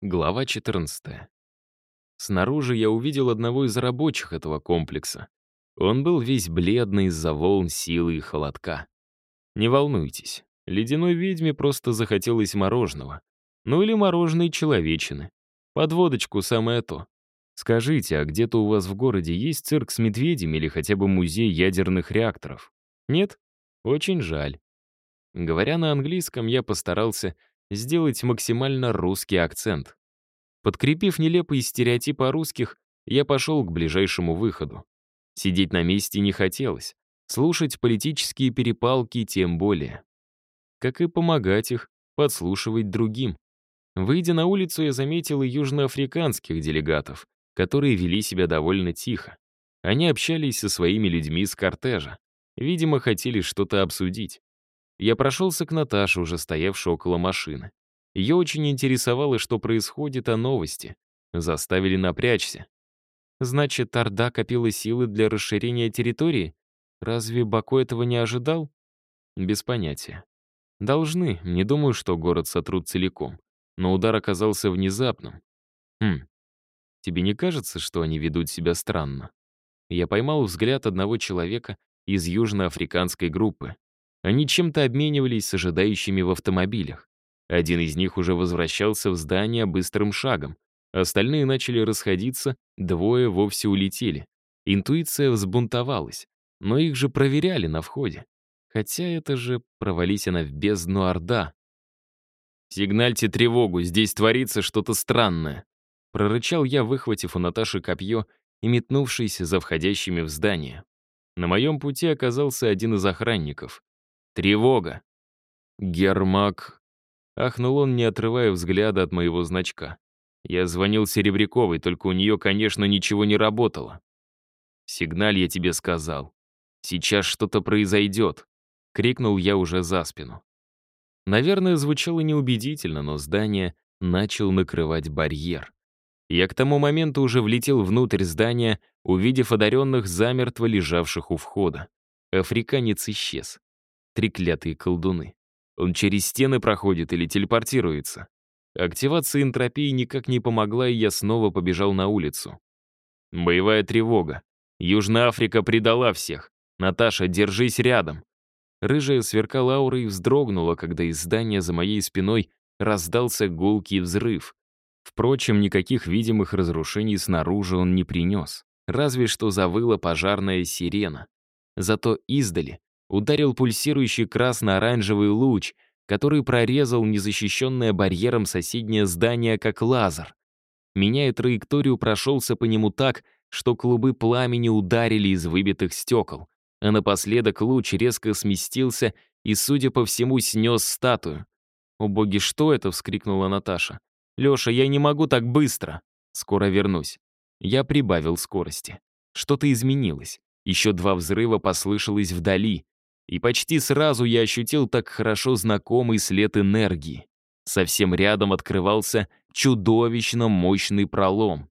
Глава 14. Снаружи я увидел одного из рабочих этого комплекса. Он был весь бледный из-за волн силы и холодка. Не волнуйтесь, ледяной ведьме просто захотелось мороженого. Ну или мороженой человечины. Под водочку самое то. Скажите, а где-то у вас в городе есть цирк с медведями или хотя бы музей ядерных реакторов? Нет? Очень жаль. Говоря на английском, я постарался сделать максимально русский акцент. Подкрепив нелепые стереотипы о русских, я пошел к ближайшему выходу. Сидеть на месте не хотелось, слушать политические перепалки тем более. Как и помогать их, подслушивать другим. Выйдя на улицу, я заметил и южноафриканских делегатов, которые вели себя довольно тихо. Они общались со своими людьми с кортежа. Видимо, хотели что-то обсудить. Я прошелся к Наташе, уже стоявшей около машины. Ее очень интересовало, что происходит, а новости. Заставили напрячься. Значит, Орда копила силы для расширения территории? Разве Баку этого не ожидал? Без понятия. Должны, не думаю, что город сотрут целиком. Но удар оказался внезапным. Хм, тебе не кажется, что они ведут себя странно? Я поймал взгляд одного человека из южноафриканской группы. Они чем-то обменивались с ожидающими в автомобилях. Один из них уже возвращался в здание быстрым шагом. Остальные начали расходиться, двое вовсе улетели. Интуиция взбунтовалась, но их же проверяли на входе. Хотя это же провались она в бездну Орда. «Сигнальте тревогу, здесь творится что-то странное», прорычал я, выхватив у Наташи копье и метнувшись за входящими в здание. На моем пути оказался один из охранников. Тревога. Гермак. Ахнул он, не отрывая взгляда от моего значка. Я звонил Серебряковой, только у нее, конечно, ничего не работало. Сигналь я тебе сказал. Сейчас что-то произойдет. Крикнул я уже за спину. Наверное, звучало неубедительно, но здание начал накрывать барьер. Я к тому моменту уже влетел внутрь здания, увидев одаренных замертво лежавших у входа. Африканец исчез треклятые колдуны. Он через стены проходит или телепортируется. Активация энтропии никак не помогла, и я снова побежал на улицу. Боевая тревога. Южная Африка предала всех. Наташа, держись рядом. Рыжая сверкала аурой и вздрогнула, когда из здания за моей спиной раздался гулкий взрыв. Впрочем, никаких видимых разрушений снаружи он не принес. Разве что завыла пожарная сирена. Зато издали ударил пульсирующий красно-оранжевый луч, который прорезал незащищенное барьером соседнее здание как лазер. Меняя траекторию, прошелся по нему так, что клубы пламени ударили из выбитых стекол, а напоследок луч резко сместился и, судя по всему, снес статую. «О боги, что это?» — вскрикнула Наташа. «Леша, я не могу так быстро!» «Скоро вернусь». Я прибавил скорости. Что-то изменилось. Еще два взрыва послышалось вдали, и почти сразу я ощутил так хорошо знакомый след энергии. Совсем рядом открывался чудовищно мощный пролом.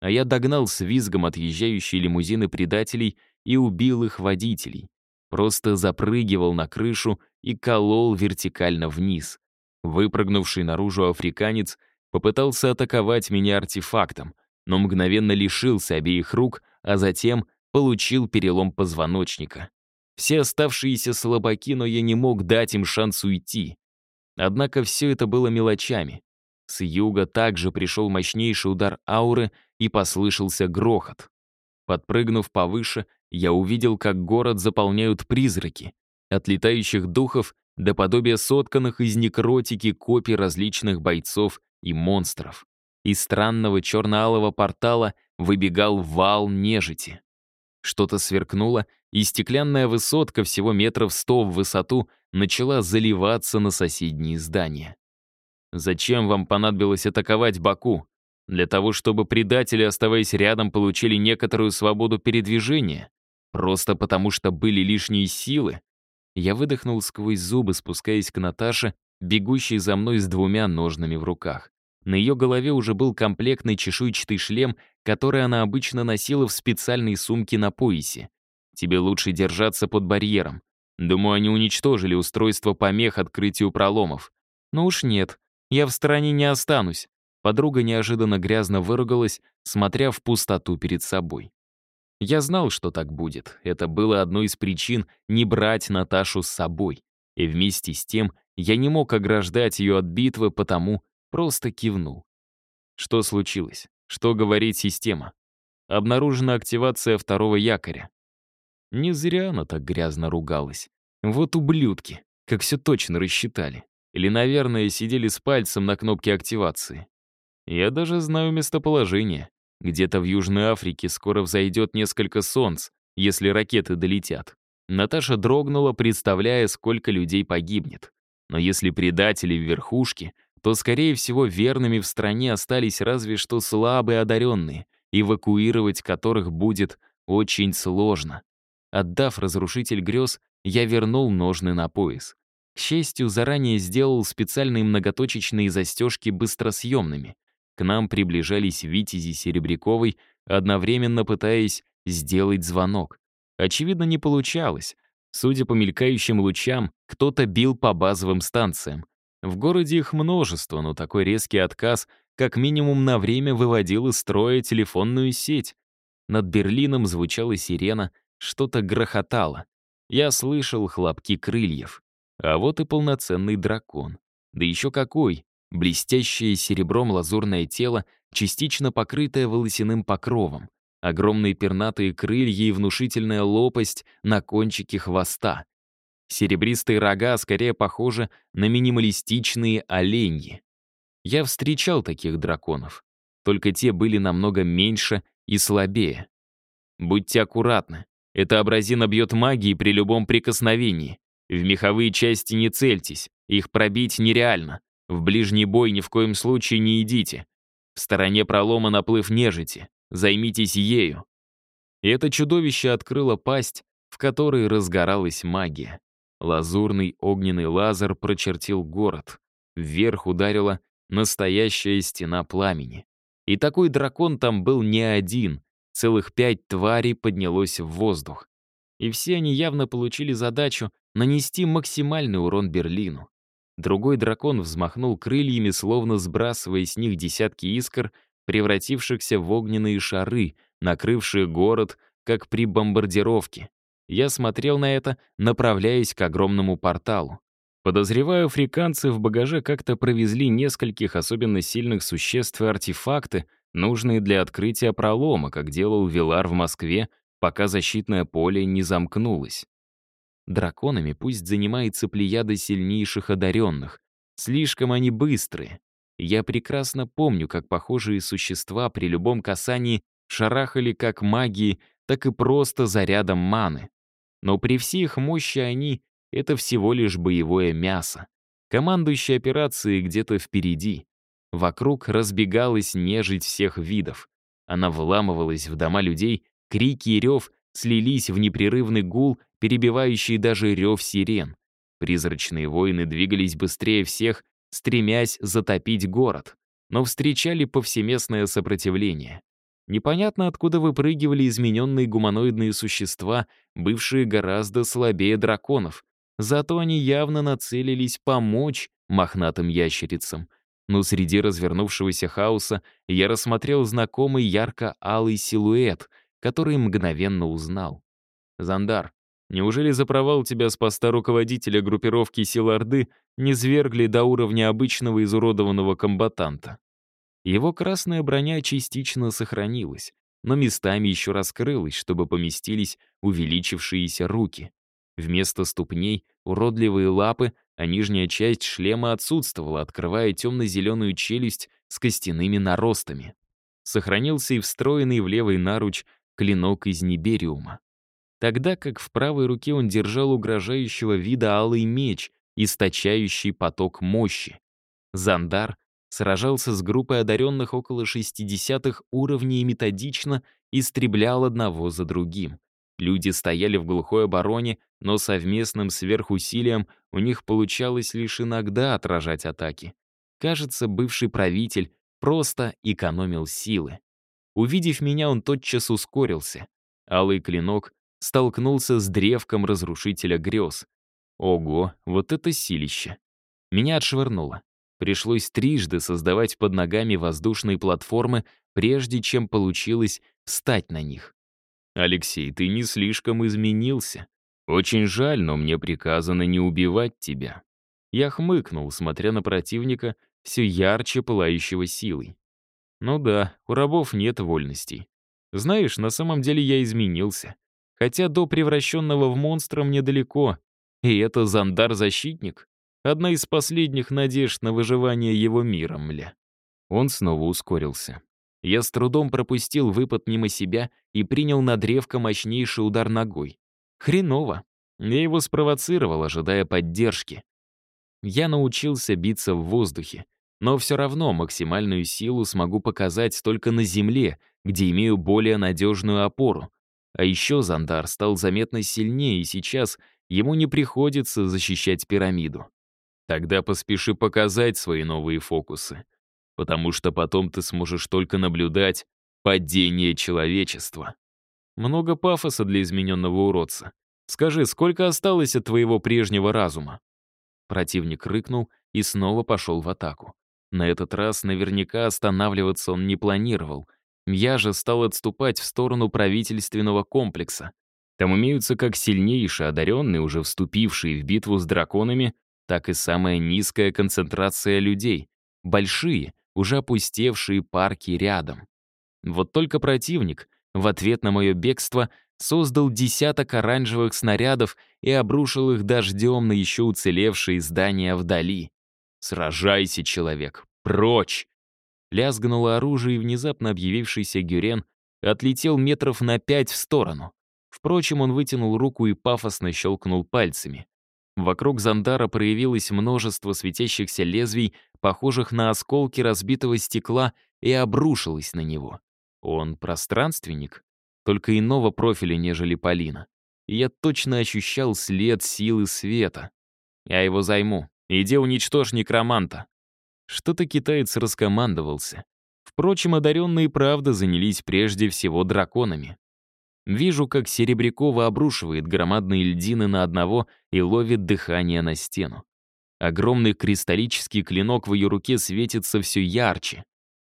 А я догнал с визгом отъезжающие лимузины предателей и убил их водителей. Просто запрыгивал на крышу и колол вертикально вниз. Выпрыгнувший наружу африканец попытался атаковать меня артефактом, но мгновенно лишился обеих рук, а затем получил перелом позвоночника. Все оставшиеся слабаки, но я не мог дать им шанс уйти. Однако все это было мелочами. С юга также пришел мощнейший удар ауры и послышался грохот. Подпрыгнув повыше, я увидел, как город заполняют призраки, от летающих духов до подобия сотканных из некротики копий различных бойцов и монстров. Из странного черно-алого портала выбегал вал нежити. Что-то сверкнуло, и стеклянная высотка всего метров сто в высоту начала заливаться на соседние здания. Зачем вам понадобилось атаковать Баку? Для того, чтобы предатели, оставаясь рядом, получили некоторую свободу передвижения? Просто потому, что были лишние силы? Я выдохнул сквозь зубы, спускаясь к Наташе, бегущей за мной с двумя ножными в руках. На ее голове уже был комплектный чешуйчатый шлем, который она обычно носила в специальной сумке на поясе. Тебе лучше держаться под барьером. Думаю, они уничтожили устройство помех открытию проломов. Ну уж нет, я в стороне не останусь. Подруга неожиданно грязно выругалась, смотря в пустоту перед собой. Я знал, что так будет. Это было одной из причин не брать Наташу с собой. И вместе с тем я не мог ограждать ее от битвы, потому просто кивнул. Что случилось? Что говорит система? Обнаружена активация второго якоря. Не зря она так грязно ругалась. Вот ублюдки, как все точно рассчитали. Или, наверное, сидели с пальцем на кнопке активации. Я даже знаю местоположение. Где-то в Южной Африке скоро взойдет несколько солнц, если ракеты долетят. Наташа дрогнула, представляя, сколько людей погибнет. Но если предатели в верхушке, то, скорее всего, верными в стране остались разве что слабые одаренные, эвакуировать которых будет очень сложно. Отдав разрушитель грез, я вернул ножны на пояс. К счастью, заранее сделал специальные многоточечные застежки быстросъемными. К нам приближались Витязи Серебряковой, одновременно пытаясь сделать звонок. Очевидно, не получалось. Судя по мелькающим лучам, кто-то бил по базовым станциям. В городе их множество, но такой резкий отказ как минимум на время выводил из строя телефонную сеть. Над Берлином звучала сирена, что-то грохотало. Я слышал хлопки крыльев. А вот и полноценный дракон. Да еще какой! Блестящее серебром лазурное тело, частично покрытое волосяным покровом. Огромные пернатые крылья и внушительная лопасть на кончике хвоста. Серебристые рога скорее похожи на минималистичные оленьи. Я встречал таких драконов, только те были намного меньше и слабее. Будьте аккуратны, эта абразина бьет магией при любом прикосновении. В меховые части не цельтесь, их пробить нереально. В ближний бой ни в коем случае не идите. В стороне пролома наплыв нежити. Займитесь ею. И это чудовище открыло пасть, в которой разгоралась магия. Лазурный огненный лазер прочертил город. Вверх ударила настоящая стена пламени. И такой дракон там был не один. Целых пять тварей поднялось в воздух. И все они явно получили задачу нанести максимальный урон Берлину. Другой дракон взмахнул крыльями, словно сбрасывая с них десятки искр, превратившихся в огненные шары, накрывшие город, как при бомбардировке. Я смотрел на это, направляясь к огромному порталу. Подозреваю, африканцы в багаже как-то провезли нескольких особенно сильных существ и артефакты, нужные для открытия пролома, как делал Вилар в Москве, пока защитное поле не замкнулось. Драконами пусть занимается плеяда сильнейших одаренных. Слишком они быстрые. Я прекрасно помню, как похожие существа при любом касании шарахали как магии, так и просто зарядом маны. Но при всей их мощи они — это всего лишь боевое мясо. Командующий операцией где-то впереди. Вокруг разбегалась нежить всех видов. Она вламывалась в дома людей, крики и рев слились в непрерывный гул, перебивающий даже рев сирен. Призрачные воины двигались быстрее всех, стремясь затопить город, но встречали повсеместное сопротивление. Непонятно, откуда выпрыгивали измененные гуманоидные существа, бывшие гораздо слабее драконов. Зато они явно нацелились помочь мохнатым ящерицам. Но среди развернувшегося хаоса я рассмотрел знакомый ярко-алый силуэт, который мгновенно узнал. «Зандар, неужели за провал тебя с поста руководителя группировки сил Орды не свергли до уровня обычного изуродованного комбатанта?» Его красная броня частично сохранилась, но местами еще раскрылась, чтобы поместились увеличившиеся руки. Вместо ступней — уродливые лапы, а нижняя часть шлема отсутствовала, открывая темно-зеленую челюсть с костяными наростами. Сохранился и встроенный в левый наруч клинок из нибериума. Тогда как в правой руке он держал угрожающего вида алый меч, источающий поток мощи. Зандар сражался с группой одаренных около 60-х уровней и методично истреблял одного за другим. Люди стояли в глухой обороне, но совместным сверхусилием у них получалось лишь иногда отражать атаки. Кажется, бывший правитель просто экономил силы. Увидев меня, он тотчас ускорился. Алый клинок столкнулся с древком разрушителя грез. Ого, вот это силище. Меня отшвырнуло. Пришлось трижды создавать под ногами воздушные платформы, прежде чем получилось встать на них. «Алексей, ты не слишком изменился. Очень жаль, но мне приказано не убивать тебя». Я хмыкнул, смотря на противника, все ярче пылающего силой. Ну да, у рабов нет вольностей. Знаешь, на самом деле я изменился. Хотя до превращенного в монстра мне далеко. И это Зандар-защитник. Одна из последних надежд на выживание его мира, мля. Он снова ускорился. Я с трудом пропустил выпад мимо себя и принял на древко мощнейший удар ногой. Хреново. Я его спровоцировал, ожидая поддержки. Я научился биться в воздухе, но все равно максимальную силу смогу показать только на земле, где имею более надежную опору. А еще Зандар стал заметно сильнее, и сейчас ему не приходится защищать пирамиду. Тогда поспеши показать свои новые фокусы, потому что потом ты сможешь только наблюдать падение человечества. Много пафоса для измененного уродца. Скажи, сколько осталось от твоего прежнего разума? Противник рыкнул и снова пошел в атаку. На этот раз наверняка останавливаться он не планировал. Я же стал отступать в сторону правительственного комплекса. Там имеются как сильнейшие одаренные, уже вступившие в битву с драконами, так и самая низкая концентрация людей. Большие, уже опустевшие парки рядом. Вот только противник в ответ на мое бегство создал десяток оранжевых снарядов и обрушил их дождем на еще уцелевшие здания вдали. «Сражайся, человек! Прочь!» Лязгнуло оружие, и внезапно объявившийся Гюрен отлетел метров на пять в сторону. Впрочем, он вытянул руку и пафосно щелкнул пальцами. Вокруг Зандара проявилось множество светящихся лезвий, похожих на осколки разбитого стекла, и обрушилось на него. Он пространственник, только иного профиля, нежели Полина. Я точно ощущал след силы света. Я его займу. Иди уничтожь некроманта. Что-то китаец раскомандовался. Впрочем, одаренные правда занялись прежде всего драконами. Вижу, как Серебрякова обрушивает громадные льдины на одного и ловит дыхание на стену. Огромный кристаллический клинок в ее руке светится все ярче.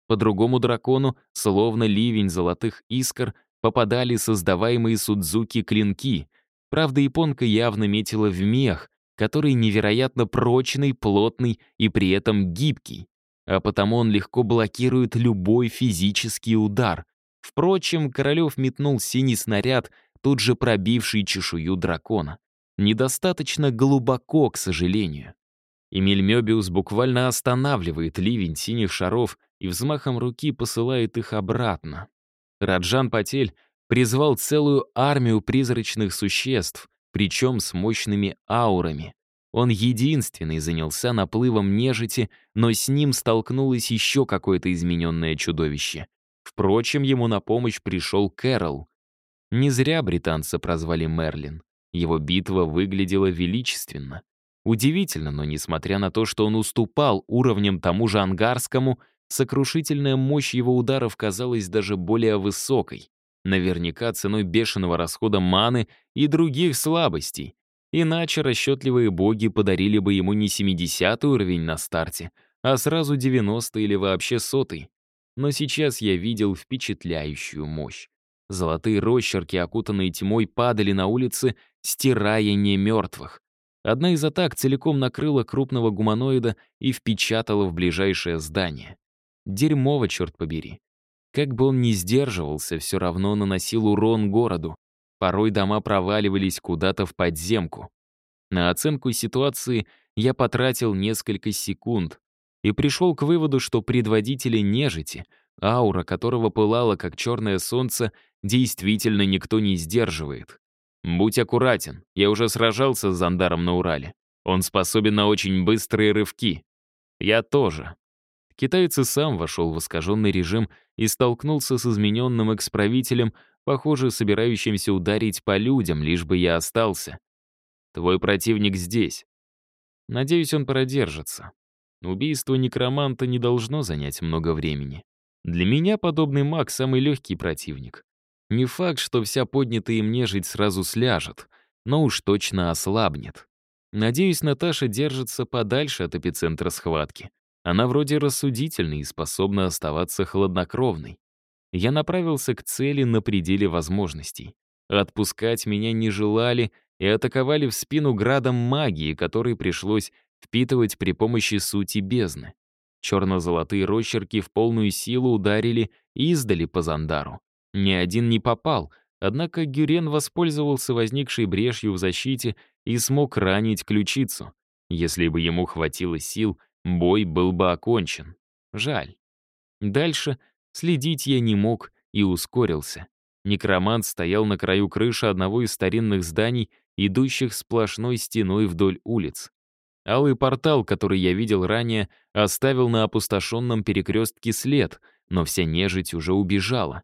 По другому дракону, словно ливень золотых искр, попадали создаваемые Судзуки клинки. Правда, японка явно метила в мех, который невероятно прочный, плотный и при этом гибкий, а потому он легко блокирует любой физический удар. Впрочем, Королев метнул синий снаряд, тут же пробивший чешую дракона. Недостаточно глубоко, к сожалению. Эмиль Мёбиус буквально останавливает ливень синих шаров и взмахом руки посылает их обратно. Раджан Патель призвал целую армию призрачных существ, причем с мощными аурами. Он единственный занялся наплывом нежити, но с ним столкнулось еще какое-то измененное чудовище. Впрочем, ему на помощь пришел Кэрол. Не зря британца прозвали Мерлин. Его битва выглядела величественно. Удивительно, но несмотря на то, что он уступал уровнем тому же ангарскому, сокрушительная мощь его ударов казалась даже более высокой. Наверняка ценой бешеного расхода маны и других слабостей. Иначе расчетливые боги подарили бы ему не 70 уровень на старте, а сразу 90 или вообще сотый. Но сейчас я видел впечатляющую мощь. Золотые росчерки, окутанные тьмой, падали на улицы, стирая немертвых. Одна из атак целиком накрыла крупного гуманоида и впечатала в ближайшее здание. Дерьмово, черт побери. Как бы он ни сдерживался, все равно наносил урон городу. Порой дома проваливались куда-то в подземку. На оценку ситуации я потратил несколько секунд и пришел к выводу, что предводители нежити, аура которого пылала как черное солнце, действительно никто не сдерживает. Будь аккуратен, я уже сражался с Зандаром на Урале. Он способен на очень быстрые рывки. Я тоже. Китаец сам вошел в искаженный режим и столкнулся с измененным эксправителем, похоже, собирающимся ударить по людям, лишь бы я остался. Твой противник здесь. Надеюсь, он продержится. Убийство некроманта не должно занять много времени. Для меня подобный маг — самый легкий противник. Не факт, что вся поднятая им нежить сразу сляжет, но уж точно ослабнет. Надеюсь, Наташа держится подальше от эпицентра схватки. Она вроде рассудительной и способна оставаться хладнокровной. Я направился к цели на пределе возможностей. Отпускать меня не желали и атаковали в спину градом магии, который пришлось впитывать при помощи сути бездны. Черно-золотые росчерки в полную силу ударили и издали по Зандару. Ни один не попал, однако Гюрен воспользовался возникшей брешью в защите и смог ранить ключицу. Если бы ему хватило сил, бой был бы окончен. Жаль. Дальше следить я не мог и ускорился. Некромант стоял на краю крыши одного из старинных зданий, идущих сплошной стеной вдоль улиц. Алый портал, который я видел ранее, оставил на опустошенном перекрестке след, но вся нежить уже убежала.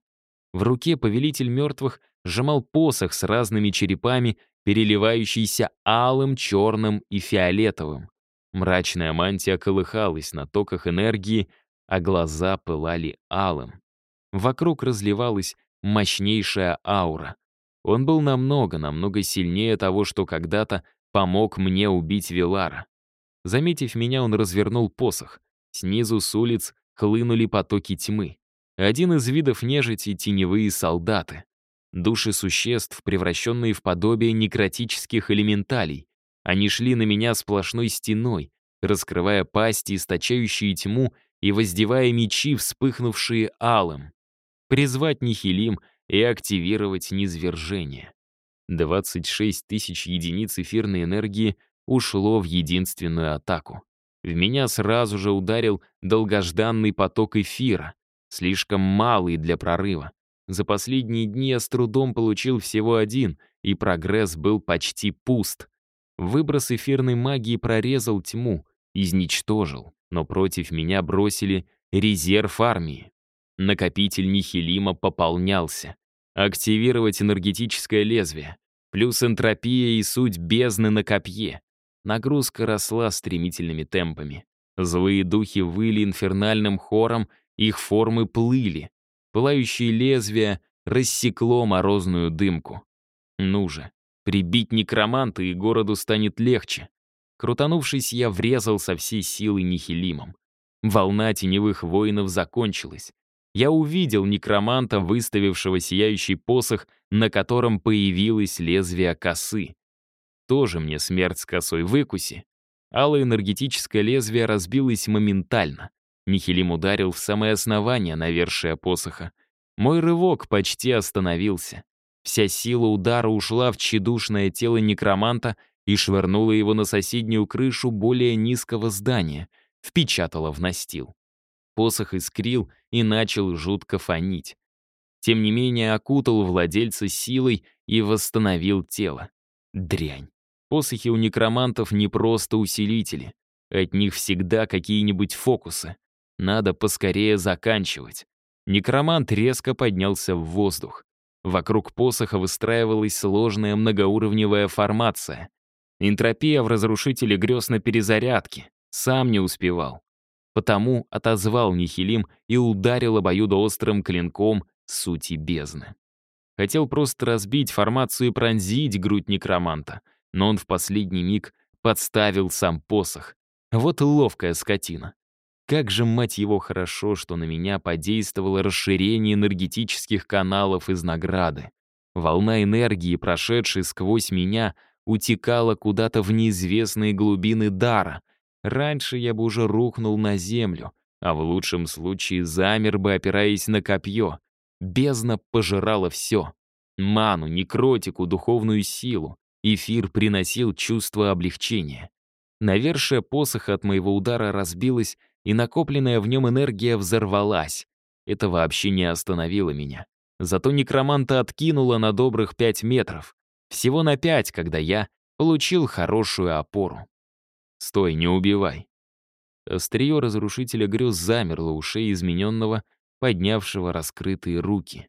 В руке повелитель мертвых сжимал посох с разными черепами, переливающийся алым, черным и фиолетовым. Мрачная мантия колыхалась на токах энергии, а глаза пылали алым. Вокруг разливалась мощнейшая аура. Он был намного, намного сильнее того, что когда-то помог мне убить Вилара. Заметив меня, он развернул посох. Снизу с улиц хлынули потоки тьмы. Один из видов нежити — теневые солдаты. Души существ, превращенные в подобие некротических элементалей. Они шли на меня сплошной стеной, раскрывая пасти, источающие тьму и воздевая мечи, вспыхнувшие алым призвать нихилим и активировать низвержение. 26 тысяч единиц эфирной энергии ушло в единственную атаку. В меня сразу же ударил долгожданный поток эфира, слишком малый для прорыва. За последние дни я с трудом получил всего один, и прогресс был почти пуст. Выброс эфирной магии прорезал тьму, изничтожил, но против меня бросили резерв армии. Накопитель Нихилима пополнялся. Активировать энергетическое лезвие. Плюс энтропия и суть бездны на копье. Нагрузка росла стремительными темпами. Злые духи выли инфернальным хором, их формы плыли. Пылающее лезвие рассекло морозную дымку. Ну же, прибить некроманта, и городу станет легче. Крутанувшись, я врезал со всей силы нихилимом. Волна теневых воинов закончилась я увидел некроманта, выставившего сияющий посох, на котором появилось лезвие косы. Тоже мне смерть с косой выкуси. Алое энергетическое лезвие разбилось моментально. Нихилим ударил в самое основание навершия посоха. Мой рывок почти остановился. Вся сила удара ушла в тщедушное тело некроманта и швырнула его на соседнюю крышу более низкого здания, впечатала в настил. Посох искрил и начал жутко фонить. Тем не менее, окутал владельца силой и восстановил тело. Дрянь. Посохи у некромантов не просто усилители. От них всегда какие-нибудь фокусы. Надо поскорее заканчивать. Некромант резко поднялся в воздух. Вокруг посоха выстраивалась сложная многоуровневая формация. Энтропия в разрушителе грез на перезарядке. Сам не успевал. Потому отозвал Нихилим и ударил обоюдоострым клинком сути бездны. Хотел просто разбить формацию и пронзить грудь некроманта, но он в последний миг подставил сам посох. Вот ловкая скотина. Как же, мать его, хорошо, что на меня подействовало расширение энергетических каналов из награды. Волна энергии, прошедшая сквозь меня, утекала куда-то в неизвестные глубины дара — Раньше я бы уже рухнул на землю, а в лучшем случае замер бы, опираясь на копье. Бездна пожирала все. Ману, некротику, духовную силу. Эфир приносил чувство облегчения. Навершие посоха от моего удара разбилась, и накопленная в нем энергия взорвалась. Это вообще не остановило меня. Зато некроманта откинуло на добрых пять метров. Всего на пять, когда я получил хорошую опору. «Стой, не убивай!» Острие разрушителя грез замерло ушей измененного, поднявшего раскрытые руки.